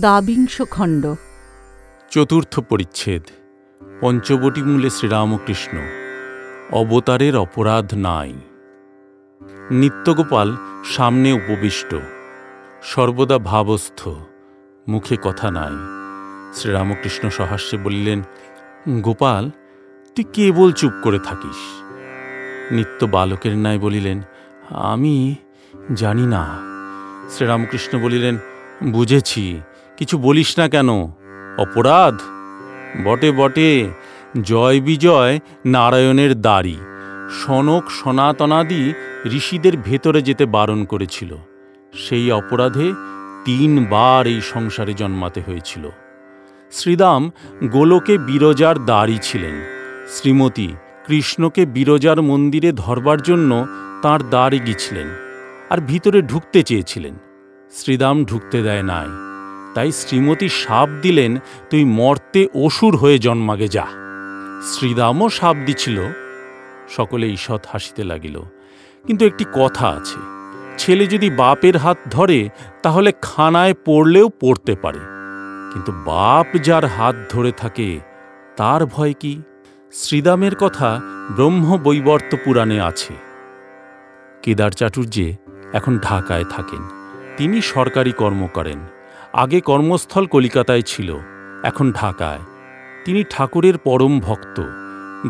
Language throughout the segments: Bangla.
দ্বাবিংশ খণ্ড। চতুর্থ পরিচ্ছেদ পঞ্চবটি মূলে শ্রীরামকৃষ্ণ। অবতারের অপরাধ নাই। নিত্যগোপাল সামনে উপবিষ্ট। সর্বদা ভাবস্থ। মুখে কথা নাই। শ্রীরামকৃষ্ণ সহাস্যে বললেন, গোপাল, তুই কেবল চুপ করে থাকিস? নিত্য বালকের ন্যায় বলিলেন, আমি জানি না। শ্রীরামকৃষ্ণ বলিলেন, বুঝেছি। কিছু বলিস না কেন? অপরাধ? বটে বটে। জয় বিজয় নারায়ণের দাড়ি। সনক সনাতনাদি ঋষিদের ভেতরে যেতে বারণ করেছিল। সেই অপরাধে তিনবার এই সংসারে জন্মাতে হয়েছিল। শ্রীদাম গোলকে বিরজার দাড়ি ছিলেন। শ্রীমতী কৃষ্ণকে বিরজার মন্দিরে ধরবার জন্য তাঁর দ্বারে গিছিলেন আর ভিতরে ঢুকতে চেয়েছিলেন। শ্রীদাম ঢুকতে দেয় নাই। তাই শ্রীমতী সাপ দিলেন, তুই মর্তে অসুর হয়ে জন্মাগে যা। শ্রীদামও সাপ দিছিল। সকলে ঈষৎ হাসিতে লাগিল। কিন্তু একটি কথা আছে, ছেলে যদি বাপের হাত ধরে, তাহলে খানায় পড়লেও পড়তে পারে। কিন্তু বাপ যার হাত ধরে থাকে, তার ভয় কি? শ্রীদামের কথা ব্রহ্ম বৈবর্ত পুরাণে আছে। কেদার চাটুর্যে এখন ঢাকায় থাকেন। তিনি সরকারি কর্ম করেন। আগে কর্মস্থল কলিকাতায় ছিল, এখন ঢাকায়। তিনি ঠাকুরের পরম ভক্ত।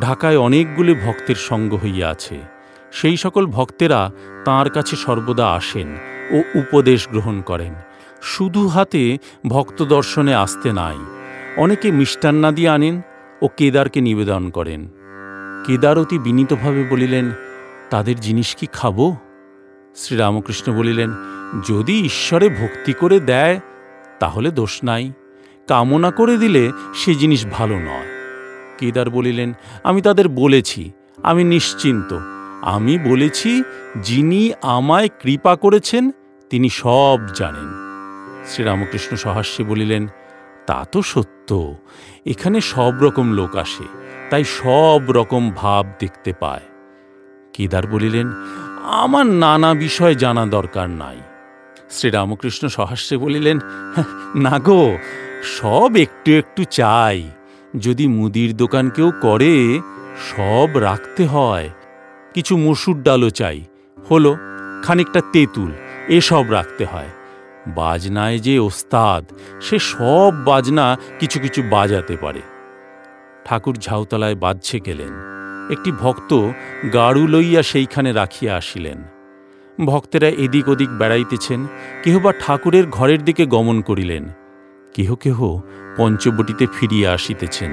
ঢাকায় অনেকগুলি ভক্তের সঙ্গ হইয়া আছে। সেই সকল ভক্তেরা তাঁর কাছে সর্বদা আসেন ও উপদেশ গ্রহণ করেন। শুধু হাতে ভক্ত দর্শনে আসতে নাই। অনেকে মিষ্টান্নাদি আনেন ও কেদারকে নিবেদন করেন। কেদার অতি বিনীতভাবে বলিলেন, তাদের জিনিস কি খাব? শ্রীরামকৃষ্ণ বলিলেন, যদি ঈশ্বরে ভক্তি করে দেয় তাহলে দোষ নাই। কামনা করে দিলে সে জিনিস ভালো নয়। কেদার বলিলেন, আমি তাদের বলেছি, আমি নিশ্চিন্ত। আমি বলেছি, যিনি আমায় কৃপা করেছেন, তিনি সব জানেন। শ্রীরামকৃষ্ণ সহাস্যে বলিলেন, তা তো সত্য। এখানে সব রকম লোক আসে, তাই সব রকম ভাব দেখতে পায়। কেদার বলিলেন, আমার নানা বিষয় জানা দরকার নাই। শ্রীরামকৃষ্ণ সহাস্যে বলিলেন না গো, সব একটু একটু চাই। যদি মুদির দোকান কেউ করে, সব রাখতে হয়। কিছু মসুর ডালও চাই। হলো, খানিকটা তেঁতুল, এসব রাখতে হয়। বাজনায় যে ওস্তাদ, সে সব বাজনা কিছু কিছু বাজাতে পারে। ঠাকুর ঝাউতলায় বাজছে গেলেন। একটি ভক্ত গাড়ু লইয়া সেইখানে রাখিয়া আসিলেন। ভক্তেরা এদিক ওদিক বেড়াইতেছেন, কেহ বা ঠাকুরের ঘরের দিকে গমন করিলেন, কেহ কেহ পঞ্চবটিতে ফিরিয়া আসিতেছেন।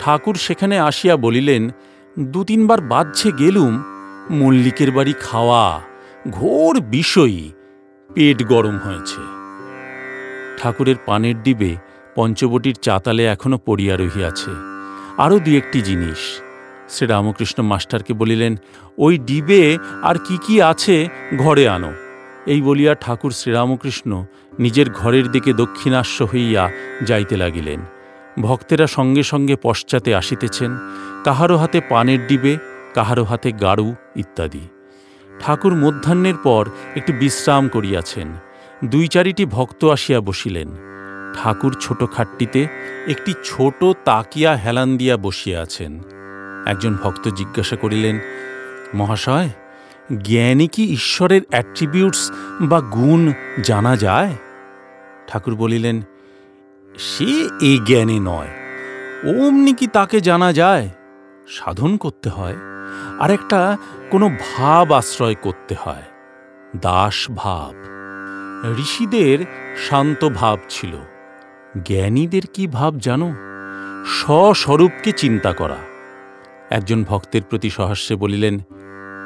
ঠাকুর সেখানে আসিয়া বলিলেন, দু তিনবার বাজছে গেলুম, মল্লিকের বাড়ি খাওয়া ঘোর বিষয়ী, পেট গরম হয়েছে। ঠাকুরের পানের ডিবে পঞ্চবটির চাতালে এখনও পড়িয়া রহিয়াছে। আরও দু একটি জিনিস। শ্রীরামকৃষ্ণ মাস্টারকে বলিলেন, ওই ডিবে আর কি কি আছে ঘরে আনো। এই বলিয়া ঠাকুর শ্রীরামকৃষ্ণ নিজের ঘরের দিকে দক্ষিণাস্য হইয়া যাইতে লাগিলেন। ভক্তেরা সঙ্গে সঙ্গে পশ্চাতে আসিতেছেন কাহারও হাতে পানের ডিবে কাহারও হাতে গাড়ু ইত্যাদি। ঠাকুর মধ্যাহ্নের পর একটু বিশ্রাম করিয়াছেন। দুই চারিটি ভক্ত আসিয়া বসিলেন। ঠাকুর ছোট খাটটিতে একটি ছোট তাকিয়া হেলান দিয়া বসিয়া আছেন। একজন ভক্ত জিজ্ঞাসা করিলেন, মহাশয়, জ্ঞানী কি ঈশ্বরের অ্যাট্রিবিউটস বা গুণ জানা যায়? ঠাকুর বলিলেন, সে এই জ্ঞানী নয়। অমনি কি তাকে জানা যায়? সাধন করতে হয়, আর একটা কোনো ভাব আশ্রয় করতে হয়, দাস ভাব। ঋষিদের শান্ত ভাব ছিল। জ্ঞানীদের কি ভাব জানো? স্বস্বরূপকে চিন্তা করা। একজন ভক্তের প্রতি সহাস্যে বলিলেন,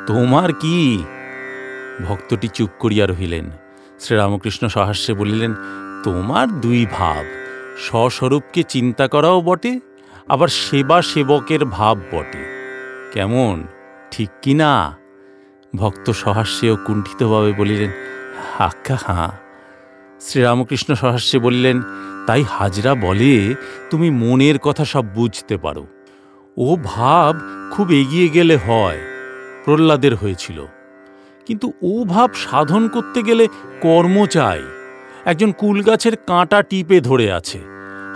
তোমার কি? ভক্তটি চুপ করিয়া রহিলেন। শ্রীরামকৃষ্ণ সহাস্যে বলিলেন, তোমার দুই ভাব, স্বস্বরূপকে চিন্তা করাও বটে, আবার সেবা সেবকের ভাব বটে। কেমন? ঠিক কি না? ভক্ত সহাস্যে ও কুণ্ঠিতভাবে বলিলেন হাক্কা হাঁ শ্রীরামকৃষ্ণ সহাস্যে বলিলেন, তাই হাজরা বলে, তুমি মনের কথা সব বুঝতে পারো। ও ভাব খুব এগিয়ে গেলে হয়, প্রহ্লাদের হয়েছিল। কিন্তু ও ভাব সাধন করতে গেলে কর্ম চাই। একজন কুলগাছের কাঁটা টিপে ধরে আছে,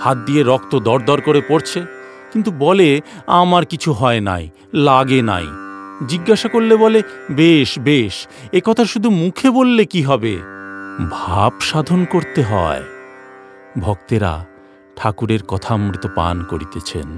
হাত দিয়ে রক্ত দরদর করে পড়ছে, কিন্তু বলে, আমার কিছু হয় নাই, লাগে নাই। জিজ্ঞাসা করলে বলে, বেশ বেশ, এ কথা শুধু মুখে বললে কি হবে? ভাব সাধন করতে হয়। ভক্তেরা ঠাকুরের কথামৃত পান করিতেছেন।